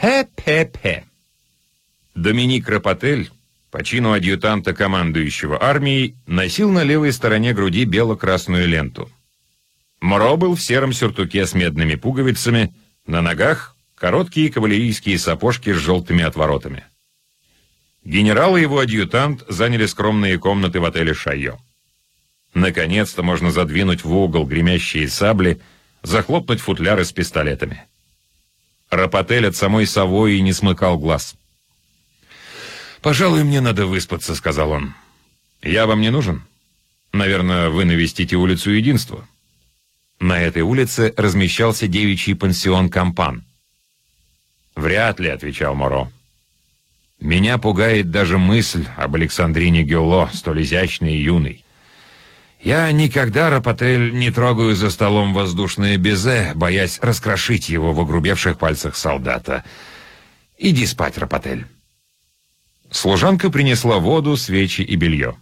Пе-пе-пе. Доминик Рапотель, по чину адъютанта командующего армией, носил на левой стороне груди бело-красную ленту. Моро был в сером сюртуке с медными пуговицами, на ногах короткие кавалерийские сапожки с желтыми отворотами. Генерал и его адъютант заняли скромные комнаты в отеле «Шайо». Наконец-то можно задвинуть в угол гремящие сабли, захлопнуть футляры с пистолетами. Рапотель от самой Савои не смыкал глаз. «Пожалуй, мне надо выспаться», — сказал он. «Я вам не нужен? Наверное, вы навестите улицу Единства». На этой улице размещался девичий пансион «Кампан». «Вряд ли», — отвечал Моро. Меня пугает даже мысль об Александрине Гюло, столь изящной и юной. Я никогда, Рапотель, не трогаю за столом воздушное безе, боясь раскрошить его в огрубевших пальцах солдата. Иди спать, Рапотель. Служанка принесла воду, свечи и белье.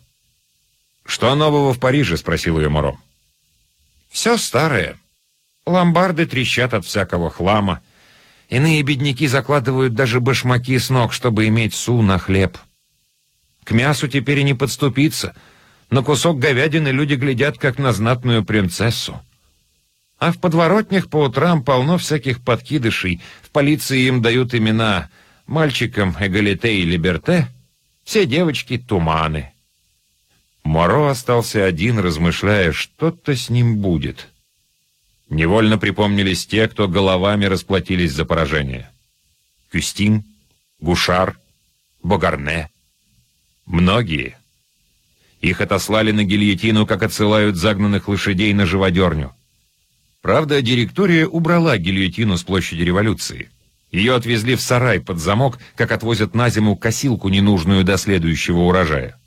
«Что нового в Париже?» — спросил ее Моро. «Все старое. Ломбарды трещат от всякого хлама. Иные бедняки закладывают даже башмаки с ног, чтобы иметь су на хлеб. К мясу теперь и не подступиться. На кусок говядины люди глядят, как на знатную принцессу. А в подворотнях по утрам полно всяких подкидышей. В полиции им дают имена мальчикам Эгалите и Либерте, все девочки — туманы. Моро остался один, размышляя, что-то с ним будет. Невольно припомнились те, кто головами расплатились за поражение. Кюстин, Гушар, Богарне. Многие. Их отослали на гильотину, как отсылают загнанных лошадей на живодерню. Правда, директория убрала гильотину с площади революции. Ее отвезли в сарай под замок, как отвозят на зиму косилку ненужную до следующего урожая.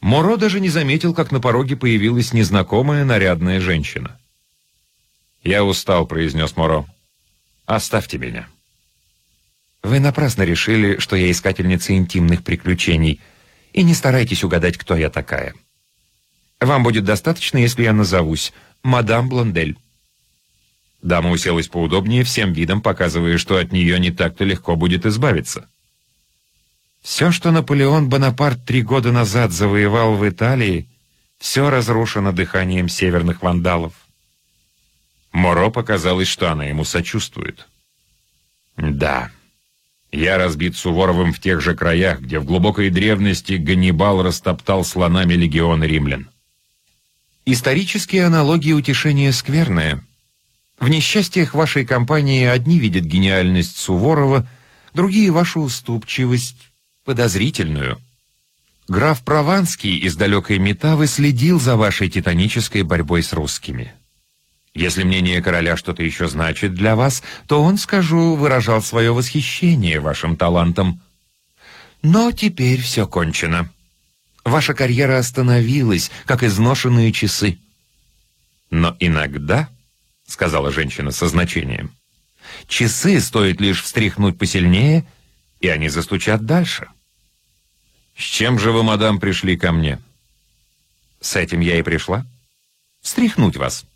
Моро даже не заметил, как на пороге появилась незнакомая нарядная женщина. «Я устал», — произнес Моро. «Оставьте меня». «Вы напрасно решили, что я искательница интимных приключений, и не старайтесь угадать, кто я такая. Вам будет достаточно, если я назовусь мадам Блондель». Дама уселась поудобнее, всем видом показывая, что от нее не так-то легко будет избавиться. Все, что Наполеон Бонапарт три года назад завоевал в Италии, все разрушено дыханием северных вандалов. Моро показалось, что она ему сочувствует. «Да, я разбит Суворовым в тех же краях, где в глубокой древности Ганнибал растоптал слонами легионы римлян». Исторические аналогии утешения скверные. В несчастьях вашей компании одни видят гениальность Суворова, другие — вашу уступчивость, подозрительную. Граф Прованский из далекой Метавы следил за вашей титанической борьбой с русскими. Если мнение короля что-то еще значит для вас, то он, скажу, выражал свое восхищение вашим талантом. Но теперь все кончено. Ваша карьера остановилась, как изношенные часы. Но иногда, — сказала женщина со значением, — часы стоит лишь встряхнуть посильнее, и они застучат дальше. С чем же вы, мадам, пришли ко мне? С этим я и пришла. Встряхнуть вас.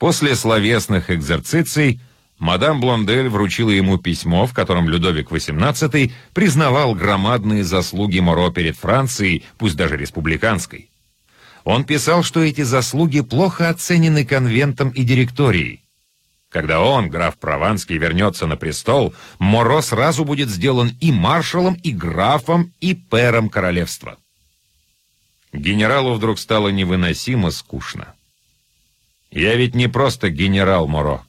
После словесных экзерциций мадам Блондель вручила ему письмо, в котором Людовик XVIII признавал громадные заслуги Моро перед Францией, пусть даже республиканской. Он писал, что эти заслуги плохо оценены конвентом и директорией. Когда он, граф Прованский, вернется на престол, Моро сразу будет сделан и маршалом, и графом, и пэром королевства. Генералу вдруг стало невыносимо скучно. Я ведь не просто генерал Моро.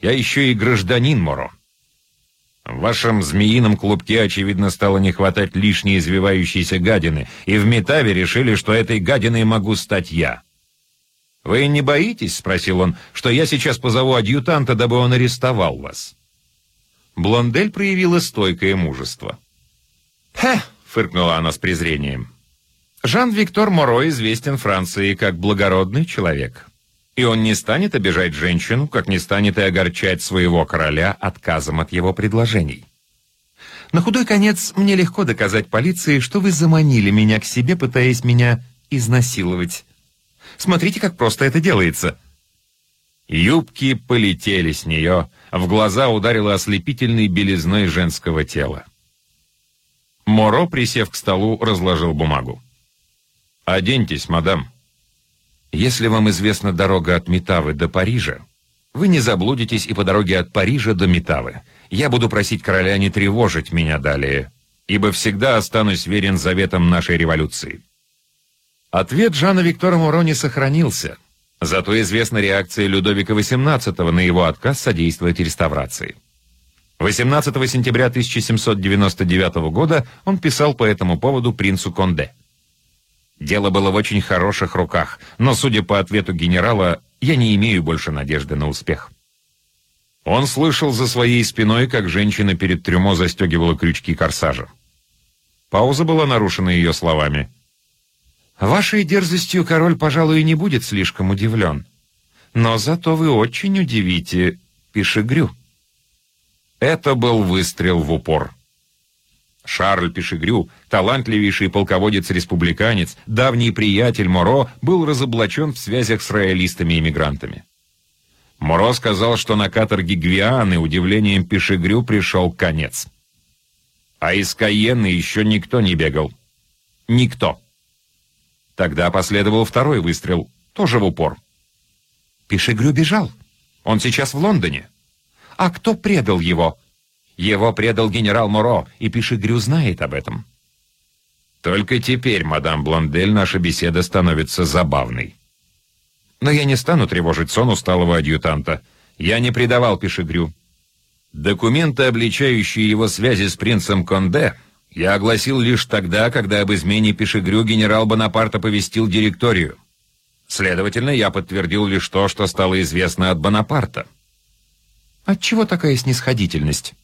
Я еще и гражданин Моро. В вашем змеином клубке, очевидно, стало не хватать лишней извивающейся гадины, и в Метаве решили, что этой гадиной могу стать я. «Вы не боитесь, — спросил он, — что я сейчас позову адъютанта, дабы он арестовал вас?» Блондель проявила стойкое мужество. «Хе!» — фыркнула она с презрением. «Жан-Виктор Моро известен Франции как благородный человек. И он не станет обижать женщину, как не станет и огорчать своего короля отказом от его предложений. На худой конец мне легко доказать полиции, что вы заманили меня к себе, пытаясь меня изнасиловать. Смотрите, как просто это делается. Юбки полетели с нее, В глаза ударило ослепительной белизной женского тела. Моро, присев к столу, разложил бумагу. «Оденьтесь, мадам. Если вам известна дорога от Метавы до Парижа, вы не заблудитесь и по дороге от Парижа до Метавы. Я буду просить короля не тревожить меня далее, ибо всегда останусь верен заветам нашей революции». Ответ Жана Виктора Моро не сохранился, зато известна реакция Людовика XVIII на его отказ содействовать реставрации. 18 сентября 1799 года он писал по этому поводу принцу Конде. Дело было в очень хороших руках, но, судя по ответу генерала, я не имею больше надежды на успех. Он слышал за своей спиной, как женщина перед трюмо застегивала крючки корсажа. Пауза была нарушена ее словами. «Вашей дерзостью король, пожалуй, не будет слишком удивлен. Но зато вы очень удивите Пишегрю». Это был выстрел в упор. Шарль Пешегрю, талантливейший полководец-республиканец, давний приятель Моро, был разоблачен в связях с роялистами-иммигрантами. Моро сказал, что на каторге Гвианы удивлением Пешегрю пришел конец. А из Каенны еще никто не бегал. Никто. Тогда последовал второй выстрел, тоже в упор. Пешегрю бежал. Он сейчас в Лондоне. А кто предал его? Его предал генерал Моро, и Пишегрю знает об этом. Только теперь, мадам Блондель, наша беседа становится забавной. Но я не стану тревожить сон усталого адъютанта. Я не предавал Пишегрю. Документы, обличающие его связи с принцем Конде, я огласил лишь тогда, когда об измене Пишегрю генерал Бонапарт оповестил директорию. Следовательно, я подтвердил лишь то, что стало известно от Бонапарта. Отчего такая снисходительность?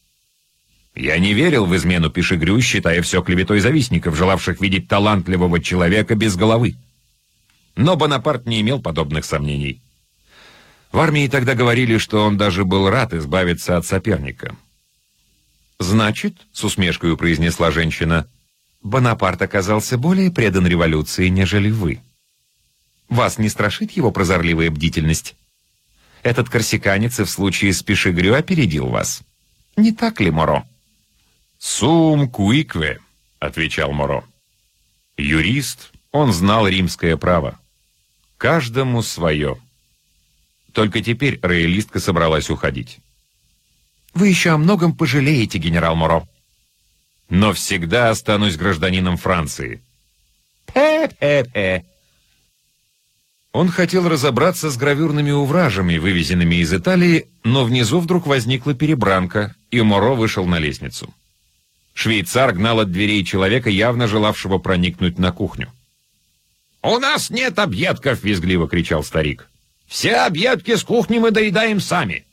Я не верил в измену Пишегрю, считая все клеветой завистников, желавших видеть талантливого человека без головы. Но Бонапарт не имел подобных сомнений. В армии тогда говорили, что он даже был рад избавиться от соперника. «Значит», — с усмешкой произнесла женщина, — «Бонапарт оказался более предан революции, нежели вы. Вас не страшит его прозорливая бдительность?» Этот корсиканец и в случае с Пешегрю опередил вас. Не так ли, Моро?» «Сум куикве», — отвечал Моро. Юрист, он знал римское право. Каждому свое. Только теперь роялистка собралась уходить. «Вы еще о многом пожалеете, генерал Моро». «Но всегда останусь гражданином Франции». «Пе-пе-пе», он хотел разобраться с гравюрными увражами, вывезенными из Италии, но внизу вдруг возникла перебранка, и Моро вышел на лестницу. Швейцар гнал от дверей человека, явно желавшего проникнуть на кухню. «У нас нет объедков!» — визгливо кричал старик. «Все объедки с кухни мы доедаем сами!»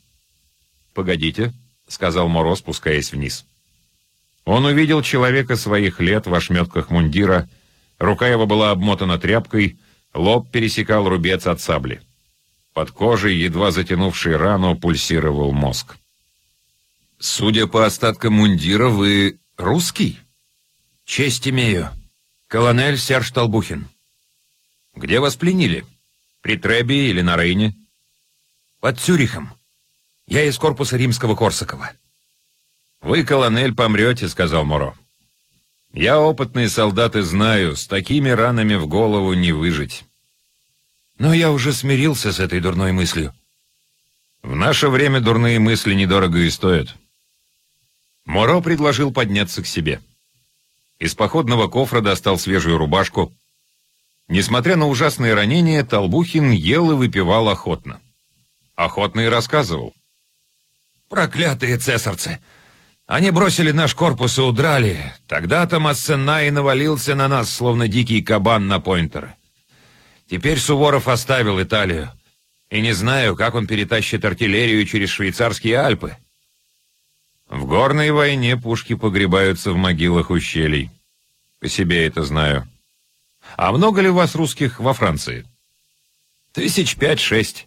«Погодите», — сказал Моро, спускаясь вниз. Он увидел человека своих лет в ошметках мундира, рука его была обмотана тряпкой — Лоб пересекал рубец от сабли. Под кожей, едва затянувшей рану, пульсировал мозг. «Судя по остаткам мундира, вы русский?» «Честь имею. Колонель Серж Толбухин». «Где вас пленили? При Требе или на Рейне?» «Под Цюрихом. Я из корпуса римского Корсакова». «Вы, колонель, помрете», — сказал Моро. Я опытный солдат и знаю, с такими ранами в голову не выжить. Но я уже смирился с этой дурной мыслью. В наше время дурные мысли недорого и стоят. Моро предложил подняться к себе. Из походного кофра достал свежую рубашку. Несмотря на ужасные ранения, Толбухин ел и выпивал охотно. Охотно и рассказывал. «Проклятые цесарцы! Они бросили наш корпус и удрали. Тогда-то Массена и навалился на нас, словно дикий кабан на пойнтеры. Теперь Суворов оставил Италию. И не знаю, как он перетащит артиллерию через швейцарские Альпы. В горной войне пушки погребаются в могилах ущелий. По себе это знаю. А много ли у вас русских во Франции? Тысяч пять-шесть.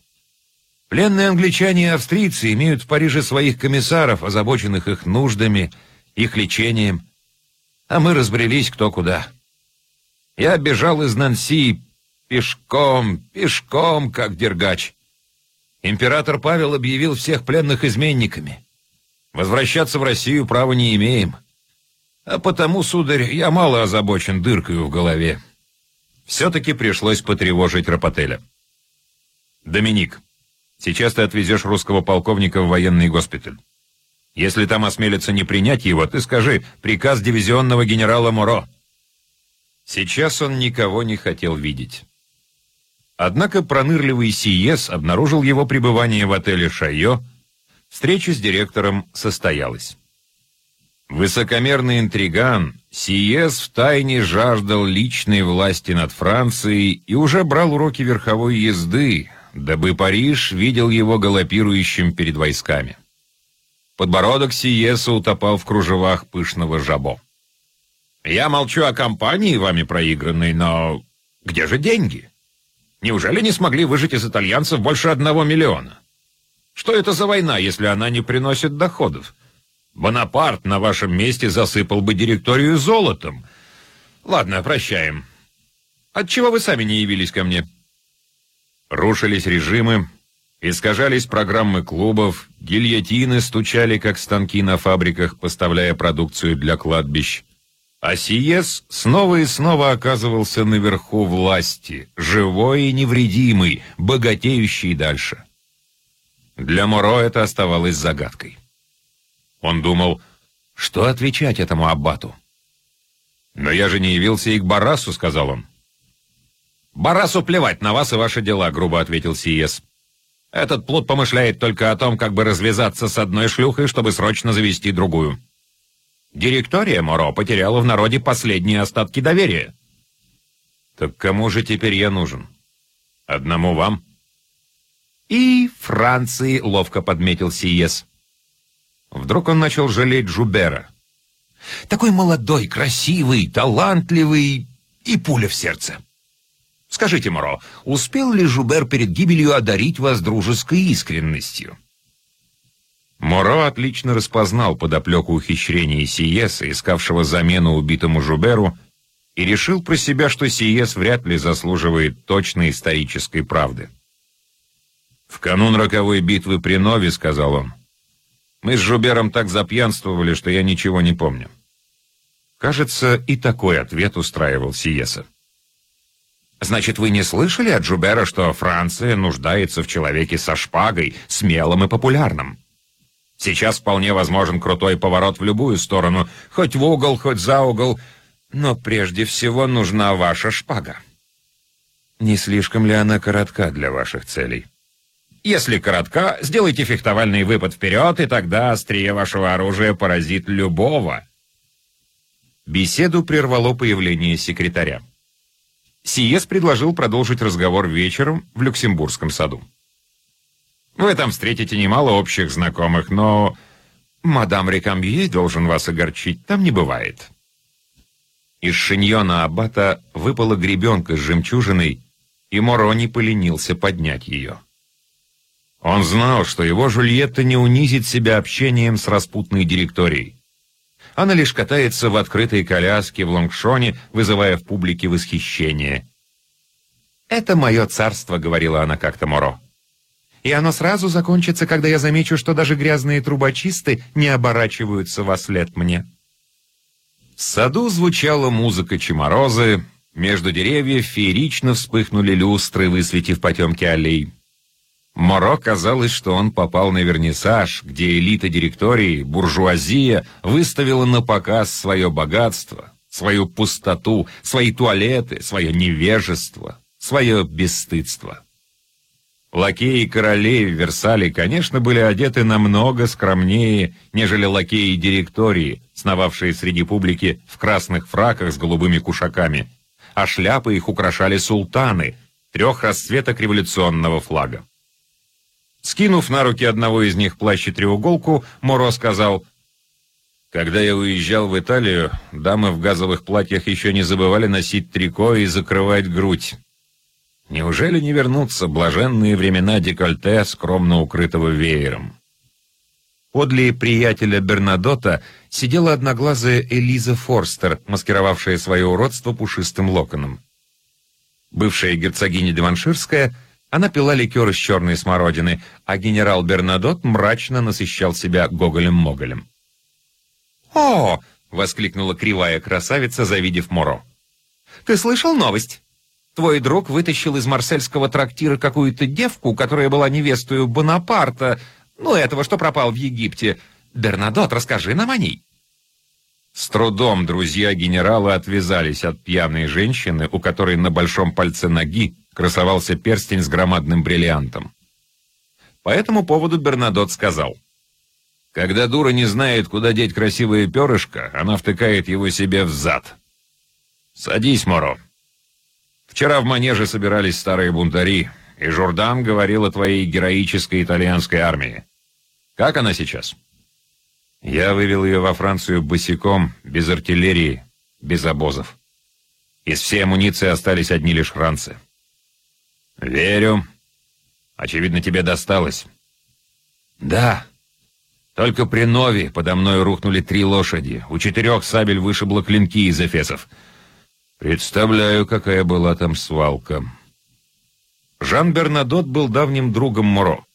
Пленные англичане и австрийцы имеют в Париже своих комиссаров, озабоченных их нуждами, их лечением. А мы разбрелись кто куда. Я бежал из Нанси пешком, пешком, как дергач. Император Павел объявил всех пленных изменниками. Возвращаться в Россию права не имеем. А потому, сударь, я мало озабочен дыркою в голове. Все-таки пришлось потревожить Рапотеля. «Доминик, сейчас ты отвезешь русского полковника в военный госпиталь. Если там осмелятся не принять его, ты скажи «приказ дивизионного генерала Моро». Сейчас он никого не хотел видеть. Однако пронырливый Сиес обнаружил его пребывание в отеле «Шайо». Встреча с директором состоялась. Высокомерный интриган, Сиес втайне жаждал личной власти над Францией и уже брал уроки верховой езды, дабы Париж видел его галопирующим перед войсками. Подбородок Сиеса утопал в кружевах пышного жабо. «Я молчу о компании, вами проигранной, но где же деньги?» Неужели не смогли выжить из итальянцев больше одного миллиона? Что это за война, если она не приносит доходов? Бонапарт на вашем месте засыпал бы директорию золотом. Ладно, прощаем. Отчего вы сами не явились ко мне? Рушились режимы, искажались программы клубов, гильотины стучали, как станки на фабриках, поставляя продукцию для кладбищ. А Сиес снова и снова оказывался наверху власти, живой и невредимый, богатеющий дальше. Для Моро это оставалось загадкой. Он думал, что отвечать этому аббату. «Но я же не явился и к Барасу», — сказал он. «Барасу плевать на вас и ваши дела», — грубо ответил Сиес. «Этот плут помышляет только о том, как бы развязаться с одной шлюхой, чтобы срочно завести другую». Директория Моро потеряла в народе последние остатки доверия. Так кому же теперь я нужен? Одному вам? И Франции, ловко подметил Сиес. Вдруг он начал жалеть Жубера. Такой молодой, красивый, талантливый и пуля в сердце. Скажите, Моро, успел ли Жубер перед гибелью одарить вас дружеской искренностью? Моро отлично распознал подоплеку ухищрения Сиеса, искавшего замену убитому Жуберу, и решил про себя, что Сиес вряд ли заслуживает точной исторической правды. «В канун роковой битвы при Нове», — сказал он, — «мы с Жубером так запьянствовали, что я ничего не помню». Кажется, и такой ответ устраивал Сиеса. «Значит, вы не слышали от Жубера, что Франция нуждается в человеке со шпагой, смелым и популярным?» Сейчас вполне возможен крутой поворот в любую сторону, хоть в угол, хоть за угол, но прежде всего нужна ваша шпага. Не слишком ли она коротка для ваших целей? Если коротка, сделайте фехтовальный выпад вперед, и тогда острие вашего оружия поразит любого. Беседу прервало появление секретаря. Сиес предложил продолжить разговор вечером в Люксембургском саду. Вы там встретите немало общих знакомых, но мадам Рекамье должен вас огорчить, там не бывает». Из шиньона аббата выпала гребенка с жемчужиной, и Моро не поленился поднять ее. Он знал, что его Жульетта не унизит себя общением с распутной директорией. Она лишь катается в открытой коляске в лонгшоне, вызывая в публике восхищение. «Это мое царство», — говорила она как-то Моро и оно сразу закончится, когда я замечу, что даже грязные трубочисты не оборачиваются во след мне. В саду звучала музыка чеморозы, между деревьев феерично вспыхнули люстры, высветив потемки аллей. Моро казалось, что он попал на вернисаж, где элита директории, буржуазия, выставила на показ свое богатство, свою пустоту, свои туалеты, свое невежество, свое бесстыдство. Лакеи королей в Версале, конечно, были одеты намного скромнее, нежели лакеи директории, сновавшие среди публики в красных фраках с голубыми кушаками, а шляпы их украшали султаны, трех расцветок революционного флага. Скинув на руки одного из них плащ и треуголку, Моро сказал, «Когда я уезжал в Италию, дамы в газовых платьях еще не забывали носить трико и закрывать грудь. Неужели не вернутся блаженные времена декольте, скромно укрытого веером? Подле приятеля Бернадота сидела одноглазая Элиза Форстер, маскировавшая свое уродство пушистым локоном. Бывшая герцогиня Деванширская Она пила ликер из черной смородины, а генерал Бернадот мрачно насыщал себя гоголем-моголем. «О!» — воскликнула кривая красавица, завидев Моро. «Ты слышал новость? Твой друг вытащил из марсельского трактира какую-то девку, которая была невестою Бонапарта, ну, этого, что пропал в Египте. Бернадот, расскажи нам о ней». С трудом друзья генерала отвязались от пьяной женщины, у которой на большом пальце ноги красовался перстень с громадным бриллиантом. По этому поводу Бернадот сказал, «Когда дура не знает, куда деть красивое перышко, она втыкает его себе в зад. Садись, Моро. Вчера в манеже собирались старые бунтари, и Журдан говорил о твоей героической итальянской армии. Как она сейчас?» Я вывел ее во Францию босиком, без артиллерии, без обозов. Из всей амуниции остались одни лишь ранцы. «Верю. Очевидно, тебе досталось». «Да. Только при Нове подо мной рухнули три лошади. У четырех сабель вышибло клинки из эфесов. Представляю, какая была там свалка». Жан Бернадот был давним другом Моро.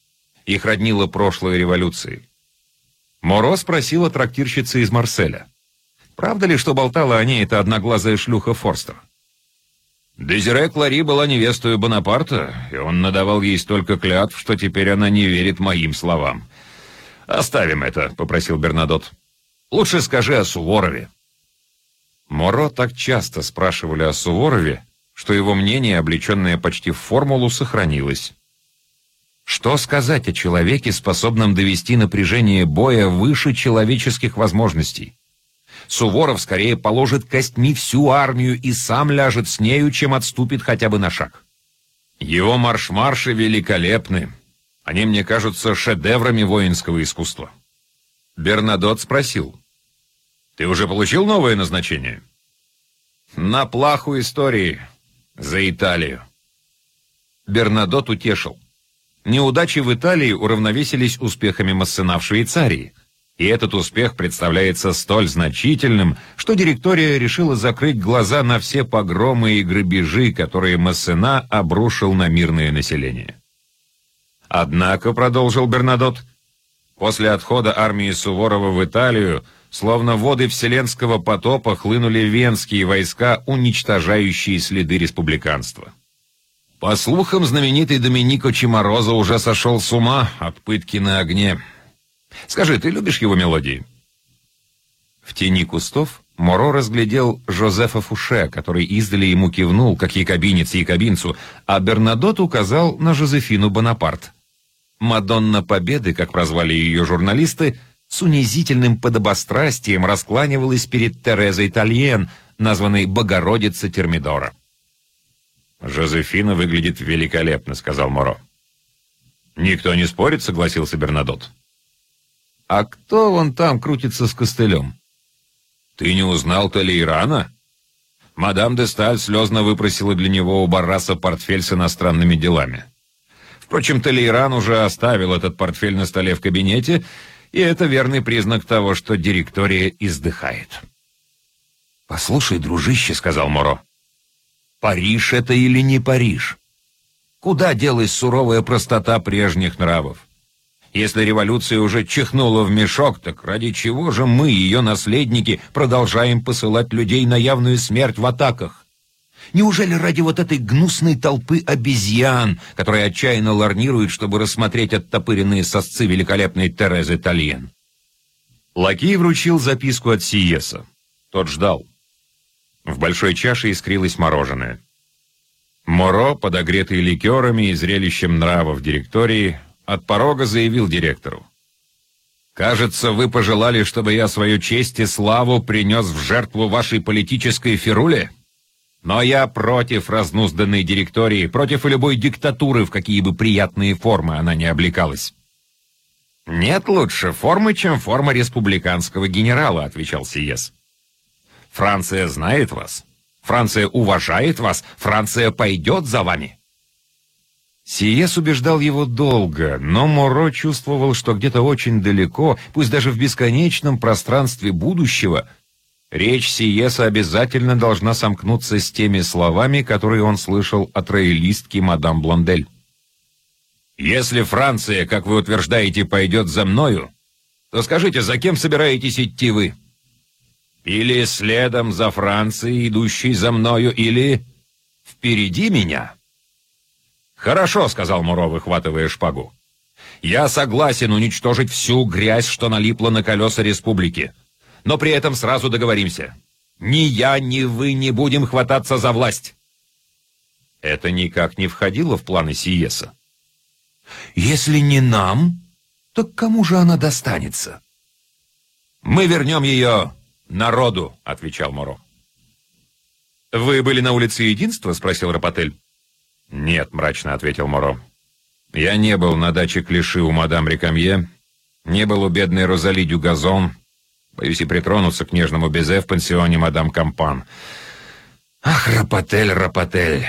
Их роднило прошлой революции. Моро спросила трактирщица из Марселя. Правда ли, что болтала о ней эта одноглазая шлюха Форстер? Дезире Клари была невестой Бонапарта, и он надавал ей столько клятв, что теперь она не верит моим словам. «Оставим это», — попросил Бернадот. «Лучше скажи о Суворове». Моро так часто спрашивали о Суворове, что его мнение, облеченное почти в формулу, сохранилось. Что сказать о человеке, способном довести напряжение боя выше человеческих возможностей? Суворов скорее положит костьми всю армию и сам ляжет с нею, чем отступит хотя бы на шаг. Его марш-марши великолепны. Они мне кажутся шедеврами воинского искусства. Бернадот спросил. «Ты уже получил новое назначение?» «На плаху истории. За Италию». Бернадот утешил. Неудачи в Италии уравновесились успехами Массена в Швейцарии – и этот успех представляется столь значительным, что директория решила закрыть глаза на все погромы и грабежи, которые Массена обрушил на мирное население. Однако, продолжил Бернадот, после отхода армии Суворова в Италию, словно воды вселенского потопа хлынули венские войска, уничтожающие следы республиканства. По слухам, знаменитый Доминико Чиморозо уже сошел с ума от пытки на огне. Скажи, ты любишь его мелодии?» В тени кустов Моро разглядел Жозефа Фуше, который издали ему кивнул, как якобинец якобинцу, а Бернадот указал на Жозефину Бонапарт. Мадонна Победы, как прозвали ее журналисты, с унизительным подобострастием раскланивалась перед Терезой Тальен, названной Богородица Термидора. «Жозефина выглядит великолепно», — сказал Моро. «Никто не спорит», — согласился Бернадот. «А кто вон там крутится с костылем?» «Ты не узнал Толейрана?» Мадам де Сталь слезно выпросила для него у Барраса портфель с иностранными делами. Впрочем, Толейран уже оставил этот портфель на столе в кабинете, и это верный признак того, что директория издыхает. «Послушай, дружище», — сказал Моро, — «Париж это или не Париж? Куда делась суровая простота прежних нравов? Если революция уже чихнула в мешок, так ради чего же мы, ее наследники, продолжаем посылать людей на явную смерть в атаках? Неужели ради вот этой гнусной толпы обезьян, которые отчаянно ларнируют, чтобы рассмотреть оттопыренные сосцы великолепной Терезы Тальен? Лакей вручил записку от Сиеса. Тот ждал. В большой чаше искрилось мороженое. Моро, подогретый ликерами и зрелищем нравов директории, от порога заявил директору. «Кажется, вы пожелали, чтобы я свою честь и славу принес в жертву вашей политической фируле? Но я против разнузданной директории, против любой диктатуры, в какие бы приятные формы она не облекалась». «Нет лучше формы, чем форма республиканского генерала», — отвечал Сиес. «Франция знает вас. Франция уважает вас. Франция пойдет за вами». Сиес убеждал его долго, но Моро чувствовал, что где-то очень далеко, пусть даже в бесконечном пространстве будущего, речь Сиеса обязательно должна сомкнуться с теми словами, которые он слышал от роялистки мадам Бландель. Если Франция, как вы утверждаете, пойдет за мною, то скажите, за кем собираетесь идти вы? Или следом за Францией, идущей за мною, или впереди меня?» «Хорошо», — сказал Муро, выхватывая шпагу. «Я согласен уничтожить всю грязь, что налипла на колеса республики. Но при этом сразу договоримся. Ни я, ни вы не будем хвататься за власть». Это никак не входило в планы Сиеса. «Если не нам, то кому же она достанется?» «Мы вернем ее народу», — отвечал Моро. «Вы были на улице Единства?» — спросил Рапотель. «Нет», — мрачно ответил Моро. «Я не был на даче Клиши у мадам Рекамье, не был у бедной Розали Дюгазон, боюсь и притронуться к нежному безе в пансионе мадам Кампан. Ах, Рапотель, Рапотель!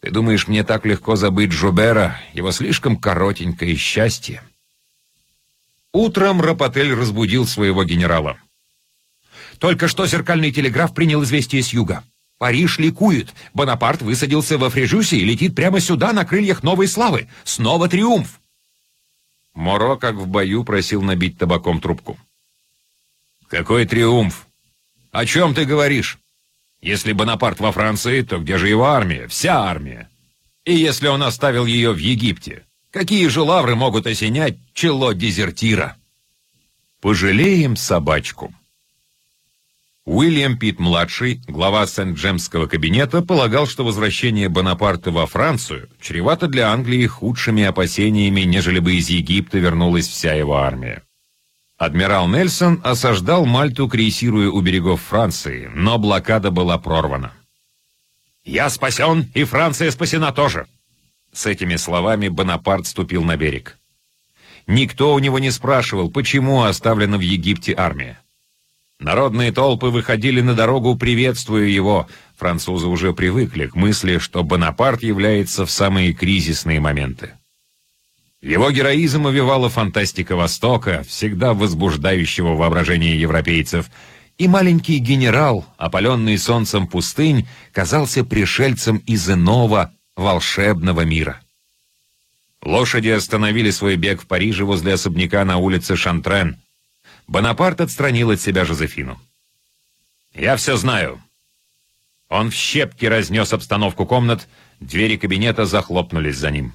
Ты думаешь, мне так легко забыть Жубера, его слишком коротенькое счастье?» Утром Рапотель разбудил своего генерала. «Только что зеркальный телеграф принял известие с юга. Париж ликует. Бонапарт высадился во Фрежюсе и летит прямо сюда на крыльях новой славы. Снова триумф. Моро, как в бою, просил набить табаком трубку. «Какой триумф? О чем ты говоришь? Если Бонапарт во Франции, то где же его армия? Вся армия. И если он оставил ее в Египте, какие же лавры могут осенять чело дезертира?» «Пожалеем собачку». Уильям Питт-младший, глава Сент-Джемского кабинета, полагал, что возвращение Бонапарта во Францию чревато для Англии худшими опасениями, нежели бы из Египта вернулась вся его армия. Адмирал Нельсон осаждал Мальту, крейсируя у берегов Франции, но блокада была прорвана. «Я спасен, и Франция спасена тоже!» С этими словами Бонапарт ступил на берег. Никто у него не спрашивал, почему оставлена в Египте армия. Народные толпы выходили на дорогу, приветствуя его. Французы уже привыкли к мысли, что Бонапарт является в самые кризисные моменты. Его героизм увивала фантастика Востока, всегда возбуждающего воображение европейцев, и маленький генерал, опаленный солнцем пустынь, казался пришельцем из иного, волшебного мира. Лошади остановили свой бег в Париже возле особняка на улице Шантрен — Бонапарт отстранил от себя Жозефину. «Я все знаю». Он в щепки разнес обстановку комнат, двери кабинета захлопнулись за ним.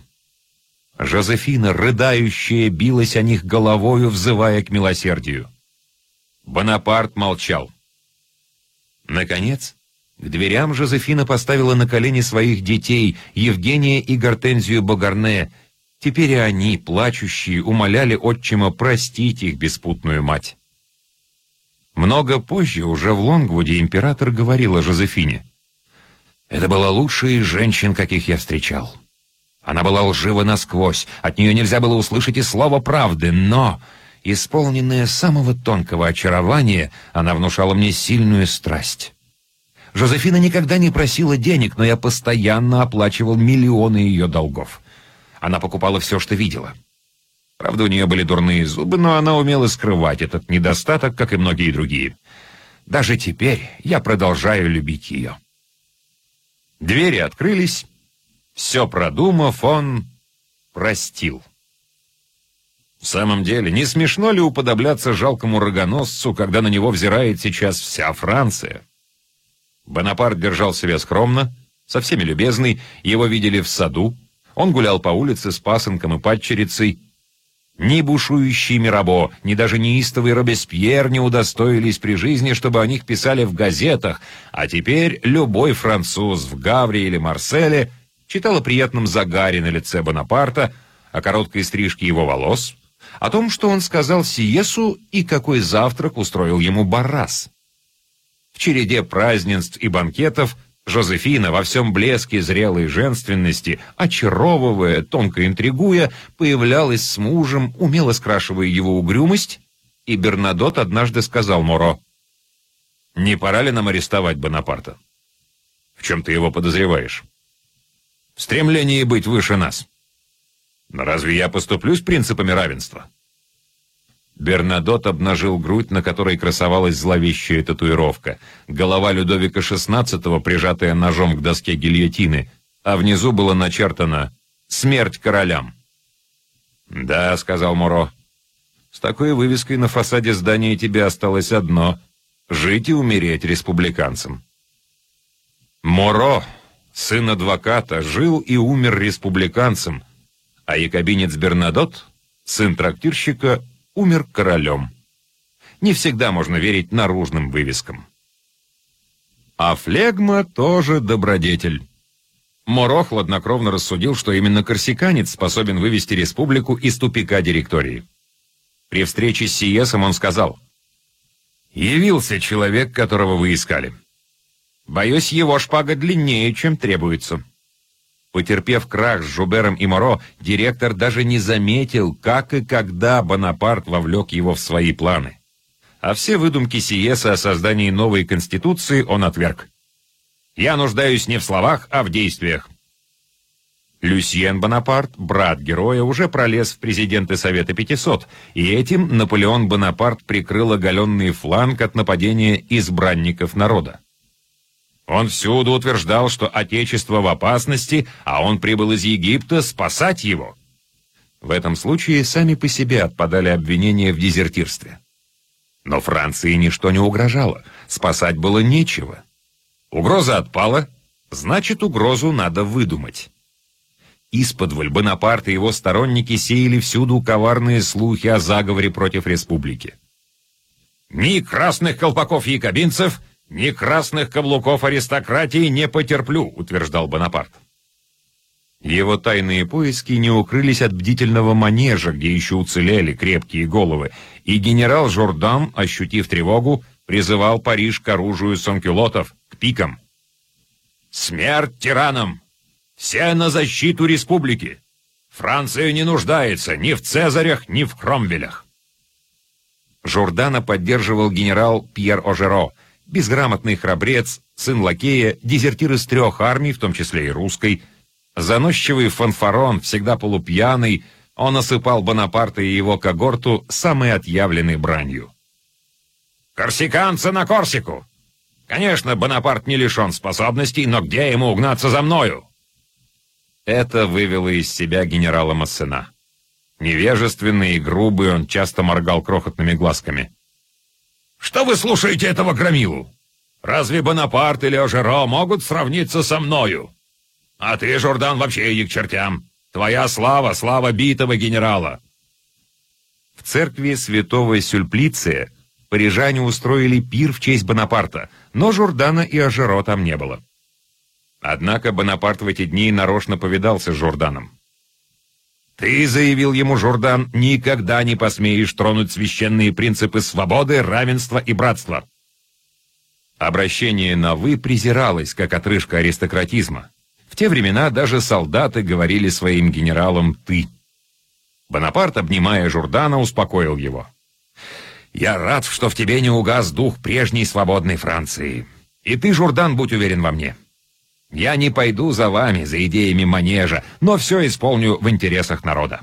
Жозефина, рыдающая, билась о них головою, взывая к милосердию. Бонапарт молчал. Наконец, к дверям Жозефина поставила на колени своих детей, Евгения и Гортензию Богарне, Теперь и они, плачущие, умоляли отчима простить их беспутную мать. Много позже, уже в Лонгвуде, император говорил о Жозефине. «Это была лучшая из женщин, каких я встречал. Она была лжива насквозь, от нее нельзя было услышать и слова правды, но, исполненная самого тонкого очарования, она внушала мне сильную страсть». Жозефина никогда не просила денег, но я постоянно оплачивал миллионы ее долгов. Она покупала все, что видела. Правда, у нее были дурные зубы, но она умела скрывать этот недостаток, как и многие другие. Даже теперь я продолжаю любить ее. Двери открылись. Все продумав, он простил. В самом деле, не смешно ли уподобляться жалкому рогоносцу, когда на него взирает сейчас вся Франция? Бонапарт держал себя скромно, со всеми любезный, его видели в саду, он гулял по улице с пасынком и падчерицей. Ни бушующий Мирабо, ни даже неистовый Робеспьер не удостоились при жизни, чтобы о них писали в газетах, а теперь любой француз в Гавре или Марселе читал о приятном загаре на лице Бонапарта, о короткой стрижке его волос, о том, что он сказал Сиесу и какой завтрак устроил ему Баррас. В череде празднеств и банкетов Жозефина во всем блеске зрелой женственности, очаровывая, тонко интригуя, появлялась с мужем, умело скрашивая его угрюмость, и Бернадот однажды сказал Моро, «Не пора ли нам арестовать Бонапарта? В чем ты его подозреваешь? В стремлении быть выше нас. Но разве я поступлюсь принципами равенства?» Бернадот обнажил грудь, на которой красовалась зловещая татуировка. Голова Людовика XVI, прижатая ножом к доске гильотины, а внизу было начертано «Смерть королям». «Да», — сказал Моро. «С такой вывеской на фасаде здания тебе осталось одно — жить и умереть республиканцем». Моро, сын адвоката, жил и умер республиканцем, а якобинец Бернадот, сын трактирщика, умер королем. Не всегда можно верить наружным вывескам. А флегма тоже добродетель. Моро хладнокровно рассудил, что именно корсиканец способен вывести республику из тупика директории. При встрече с Сиесом он сказал, «Явился человек, которого вы искали. Боюсь, его шпага длиннее, чем требуется». Потерпев крах с Жубером и Моро, директор даже не заметил, как и когда Бонапарт вовлек его в свои планы. А все выдумки Сиеса о создании новой конституции он отверг. Я нуждаюсь не в словах, а в действиях. Люсьен Бонапарт, брат героя, уже пролез в президенты Совета 500, и этим Наполеон Бонапарт прикрыл оголенный фланг от нападения избранников народа. Он всюду утверждал, что Отечество в опасности, а он прибыл из Египта спасать его. В этом случае сами по себе отпадали обвинения в дезертирстве. Но Франции ничто не угрожало, спасать было нечего. Угроза отпала, значит, угрозу надо выдумать. Исподволь Бонапарт и его сторонники сеяли всюду коварные слухи о заговоре против республики. «Ни красных колпаков-якобинцев, ни красных каблуков аристократии не потерплю», утверждал Бонапарт. Его тайные поиски не укрылись от бдительного манежа, где еще уцелели крепкие головы, и генерал Жордан, ощутив тревогу, призывал Париж к оружию санкюлотов, к пикам. «Смерть тиранам! Все на защиту республики! Франция не нуждается ни в Цезарях, ни в Кромвелях!» Жордана поддерживал генерал Пьер Ожеро, безграмотный храбрец, сын лакея, дезертир из трех армий, в том числе и русской, заносчивый фанфарон, всегда полупьяный, он осыпал Бонапарта и его когорту самой отъявленной бранью. «Корсиканцы на Корсику! Конечно, Бонапарт не лишен способностей, но где ему угнаться за мною?» Это вывело из себя генерала Массена. Невежественный и грубый, он часто моргал крохотными глазками. «Что вы слушаете этого громилу? Разве Бонапарт или Ожеро могут сравниться со мною? А ты, Жордан, вообще иди к чертям. Твоя слава — слава битого генерала!» В церкви святого Сюльплиция парижане устроили пир в честь Бонапарта, но Жордана и Ажеро там не было. Однако Бонапарт в эти дни нарочно повидался с Жорданом. «Ты, — заявил ему Жордан, — никогда не посмеешь тронуть священные принципы свободы, равенства и братства». Обращение на «вы» презиралось, как отрыжка аристократизма. В те времена даже солдаты говорили своим генералам «ты». Бонапарт, обнимая Журдана, успокоил его. Я рад, что в тебе не угас дух прежней свободной Франции. И ты, Журдан, будь уверен во мне. Я не пойду за вами, за идеями манежа, но все исполню в интересах народа.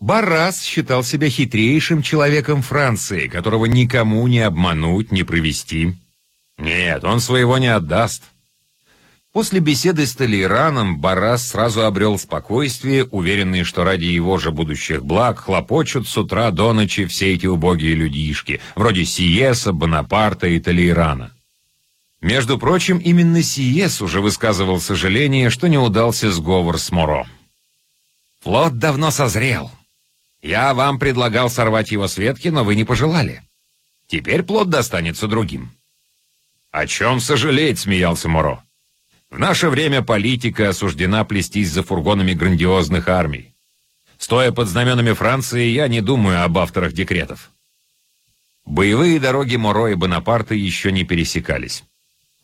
Баррас считал себя хитрейшим человеком Франции, которого никому не обмануть, не провести. Нет, он своего не отдаст. После беседы с Толейраном Барас сразу обрел спокойствие, уверенный, что ради его же будущих благ хлопочут с утра до ночи все эти убогие людишки, вроде Сиеса, Бонапарта и Толейрана. Между прочим, именно Сиес уже высказывал сожаление, что не удался сговор с Моро. «Флот давно созрел. Я вам предлагал сорвать его с ветки, но вы не пожелали. Теперь плод достанется другим». «О чем сожалеть?» — смеялся Моро. В наше время политика осуждена плестись за фургонами грандиозных армий. Стоя под знаменами Франции, я не думаю об авторах декретов. Боевые дороги Моро и Бонапарта еще не пересекались.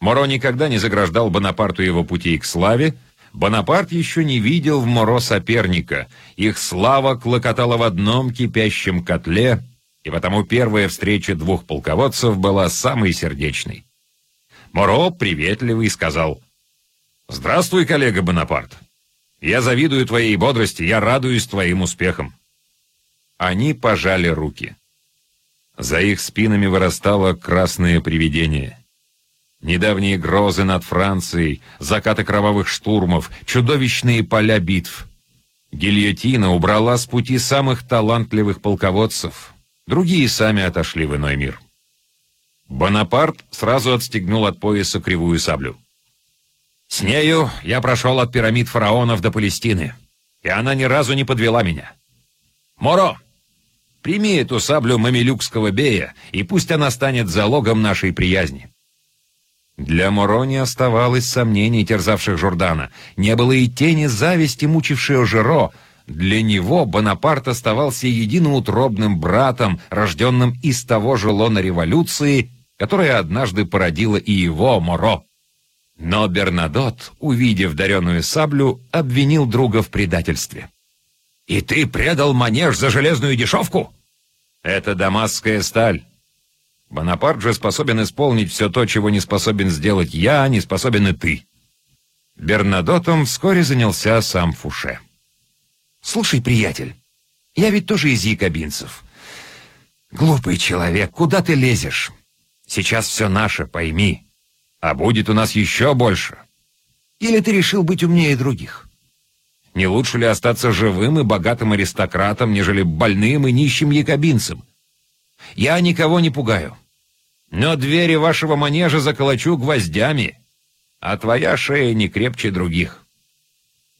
Моро никогда не заграждал Бонапарту его пути к славе, Бонапарт еще не видел в Моро соперника, их слава клокотала в одном кипящем котле, и потому первая встреча двух полководцев была самой сердечной. Моро, приветливый, сказал «Здравствуй, коллега Бонапарт. Я завидую твоей бодрости, я радуюсь твоим успехам». Они пожали руки. За их спинами вырастало красное привидение. Недавние грозы над Францией, закаты кровавых штурмов, чудовищные поля битв. Гильотина убрала с пути самых талантливых полководцев. Другие сами отошли в иной мир. Бонапарт сразу отстегнул от пояса кривую саблю. «С нею я прошел от пирамид фараонов до Палестины, и она ни разу не подвела меня. Моро, прими эту саблю мамилюкского бея, и пусть она станет залогом нашей приязни». Для Моро не оставалось сомнений, терзавших Журдана. Не было и тени зависти, мучившего Жиро. Для него Бонапарт оставался единоутробным братом, рожденным из того же лона революции, которая однажды породила и его, Моро. Но Бернадот, увидев даренную саблю, обвинил друга в предательстве. «И ты предал манеж за железную дешевку?» «Это дамасская сталь. Бонапарт же способен исполнить все то, чего не способен сделать я, не способен и ты». Бернадотом вскоре занялся сам Фуше. «Слушай, приятель, я ведь тоже из якобинцев. Глупый человек, куда ты лезешь? Сейчас все наше, пойми. А будет у нас еще больше. Или ты решил быть умнее других? Не лучше ли остаться живым и богатым аристократом, нежели больным и нищим якобинцем? Я никого не пугаю. Но двери вашего манежа заколочу гвоздями, а твоя шея не крепче других».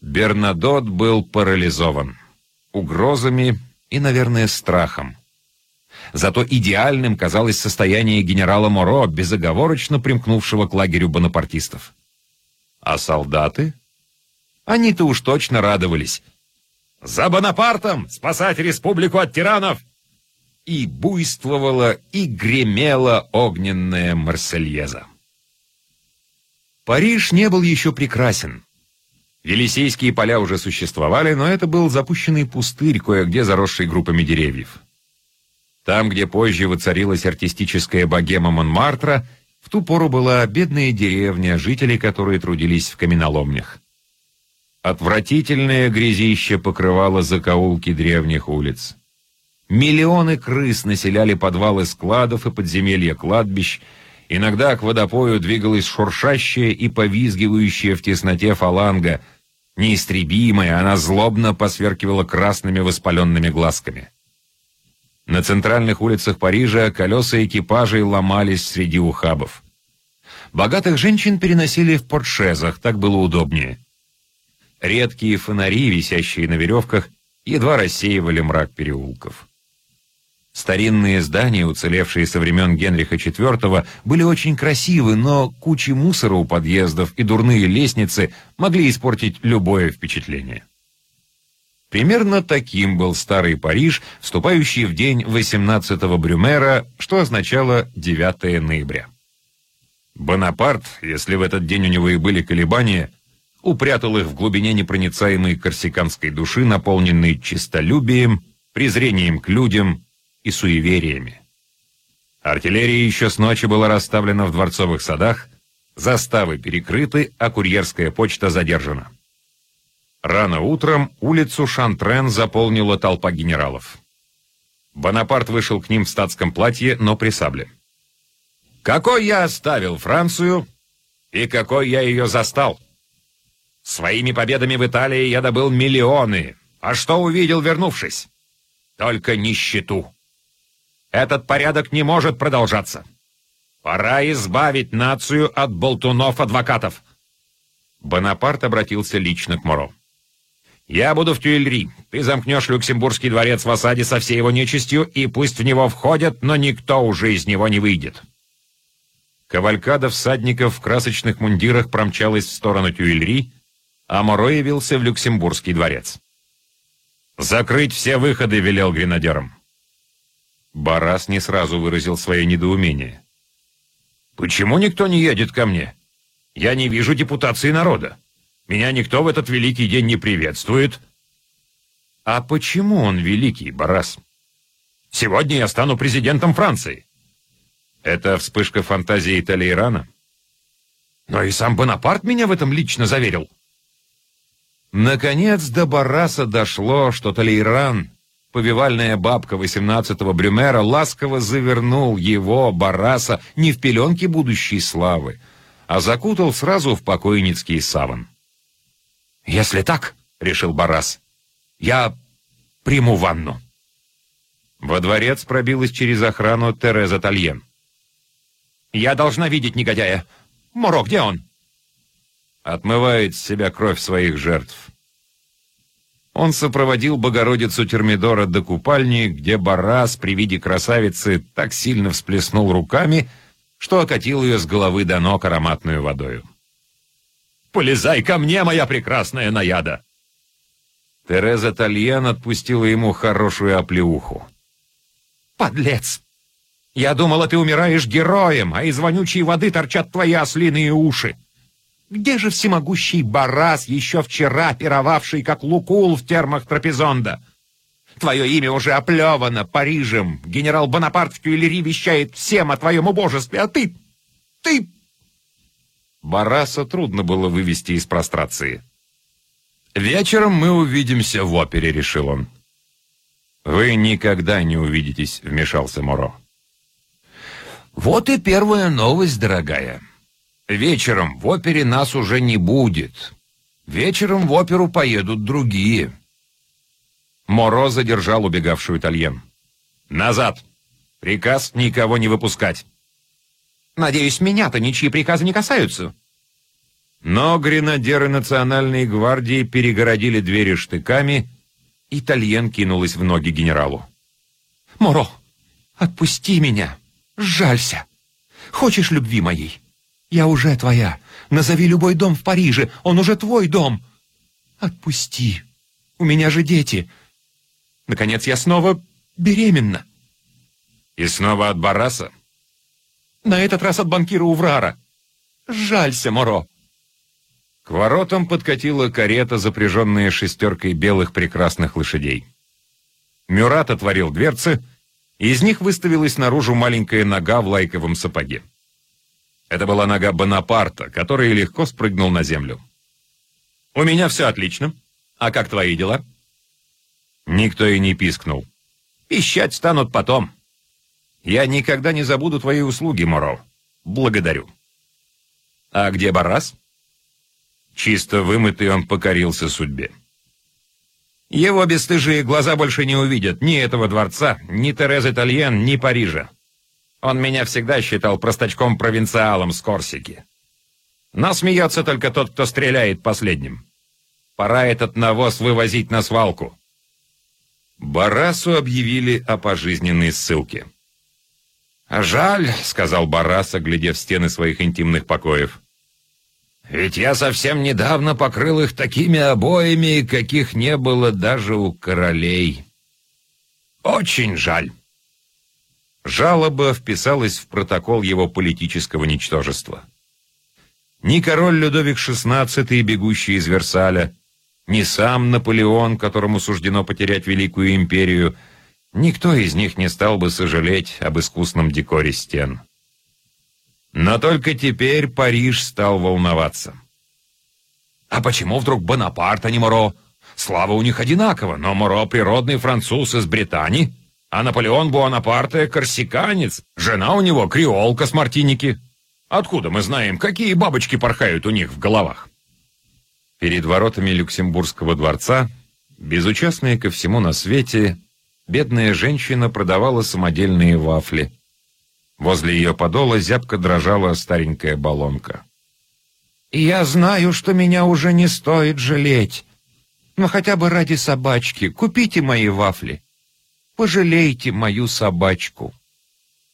Бернадот был парализован угрозами и, наверное, страхом. Зато идеальным казалось состояние генерала Моро, безоговорочно примкнувшего к лагерю бонапартистов. А солдаты? Они-то уж точно радовались. «За Бонапартом! Спасать республику от тиранов!» И буйствовала, и гремела огненная Марсельеза. Париж не был еще прекрасен. Елисейские поля уже существовали, но это был запущенный пустырь, кое-где заросший группами деревьев. Там, где позже воцарилась артистическая богема Монмартра, в ту пору была бедная деревня, жители которой трудились в каменоломнях. Отвратительное грязище покрывало закоулки древних улиц. Миллионы крыс населяли подвалы складов и подземелья кладбищ, иногда к водопою двигалась шуршащая и повизгивающая в тесноте фаланга. Неистребимая, она злобно посверкивала красными воспаленными глазками. На центральных улицах Парижа колеса экипажей ломались среди ухабов. Богатых женщин переносили в портшезах, так было удобнее. Редкие фонари, висящие на веревках, едва рассеивали мрак переулков. Старинные здания, уцелевшие со времен Генриха IV, были очень красивы, но кучи мусора у подъездов и дурные лестницы могли испортить любое впечатление. Примерно таким был старый Париж, вступающий в день 18-го Брюмера, что означало 9 ноября. Бонапарт, если в этот день у него и были колебания, упрятал их в глубине непроницаемой корсиканской души, наполненной честолюбием, презрением к людям и суевериями. Артиллерия еще с ночи была расставлена в дворцовых садах, заставы перекрыты, а курьерская почта задержана. Рано утром улицу Шантрен заполнила толпа генералов. Бонапарт вышел к ним в статском платье, но при сабле. «Какой я оставил Францию и какой я ее застал? Своими победами в Италии я добыл миллионы, а что увидел, вернувшись? Только нищету. Этот порядок не может продолжаться. Пора избавить нацию от болтунов-адвокатов». Бонапарт обратился лично к Моро. «Я буду в Тюильри. Ты замкнешь Люксембургский дворец в осаде со всей его нечистью, и пусть в него входят, но никто уже из него не выйдет». Кавалькада всадников в красочных мундирах промчалась в сторону Тюильри, а Моро явился в Люксембургский дворец. «Закрыть все выходы», — велел гренадерам. Барас не сразу выразил свое недоумение. «Почему никто не едет ко мне? Я не вижу депутации народа». Меня никто в этот великий день не приветствует. А почему он великий, Барас? Сегодня я стану президентом Франции. Это вспышка фантазии Талейрана? Но и сам Бонапарт меня в этом лично заверил. Наконец до Бараса дошло, что Талейран, повивальная бабка 18-го Брюмера, ласково завернул его, Бараса, не в пеленке будущей славы, а закутал сразу в покойницкий саван. «Если так, — решил Барас, — Я приму ванну». Во дворец пробилась через охрану Тереза Тальен. «Я должна видеть негодяя. Моро, где он?» Отмывает с себя кровь своих жертв. Он сопроводил Богородицу Термидора до купальни, где Барас при виде красавицы так сильно всплеснул руками, что окатил ее с головы до ног ароматную водою. «Полезай ко мне, моя прекрасная наяда!» Тереза Тальян отпустила ему хорошую оплеуху. «Подлец! Я думала, ты умираешь героем, а из вонючей воды торчат твои ослиные уши!» Где же всемогущий Барас, еще вчера пировавший как лукул в термах Трапезонда? Твое имя уже оплевано Парижем. Генерал Бонапарт в Тюильри вещает всем о твоем убожестве, а ты... ты...» Бараса трудно было вывести из прострации. «Вечером мы увидимся в опере», — решил он. «Вы никогда не увидитесь», — вмешался Моро. «Вот и первая новость, дорогая. Вечером в опере нас уже не будет. Вечером в оперу поедут другие. Моро задержал убегавшую Итальен. «Назад! Приказ никого не выпускать!» «Надеюсь, меня-то ничьи приказы не касаются?» Но гренадеры Национальной гвардии перегородили двери штыками, Итальен кинулась в ноги генералу. «Моро, отпусти меня! Жалься! Хочешь любви моей?» Я уже твоя. Назови любой дом в Париже, он уже твой дом. Отпусти. У меня же дети. Наконец, я снова беременна. И снова от Бараса? На этот раз от банкира Уврара. Жалься, Моро. К воротам подкатила карета, запряженная шестеркой белых прекрасных лошадей. Мюрат отворил дверцы, и из них выставилась наружу маленькая нога в лайковом сапоге. Это была нога Бонапарта, который легко спрыгнул на землю. «У меня все отлично. А как твои дела?» Никто и не пискнул. «Пищать станут потом. Я никогда не забуду твои услуги, Моро. Благодарю». «А где Барас?» Чисто вымытый он покорился судьбе. Его бесстыжие глаза больше не увидят ни этого дворца, ни Терезы Тальен, ни Парижа. Он меня всегда считал простачком-провинциалом с Корсики. Но смеется только тот, кто стреляет последним. Пора этот навоз вывозить на свалку. Барасу объявили о пожизненной ссылке. «Жаль», — сказал Барас, глядев стены своих интимных покоев. «Ведь я совсем недавно покрыл их такими обоями, каких не было даже у королей. Очень жаль». Жалоба вписалась в протокол его политического ничтожества. Ни король Людовик XVI, бегущий из Версаля, ни сам Наполеон, которому суждено потерять Великую Империю, никто из них не стал бы сожалеть об искусном декоре стен. Но только теперь Париж стал волноваться. А почему вдруг Бонапарт, а не Моро? Слава у них одинакова, но Моро — природный француз из Британии — а Наполеон Буанапарте — корсиканец, жена у него креолка с Мартиники. Откуда мы знаем, какие бабочки порхают у них в головах? Перед воротами Люксембургского дворца, безучастная ко всему на свете, бедная женщина продавала самодельные вафли. Возле ее подола зябко дрожала старенькая баллонка. «Я знаю, что меня уже не стоит жалеть, но хотя бы ради собачки купите мои вафли. Пожалейте мою собачку.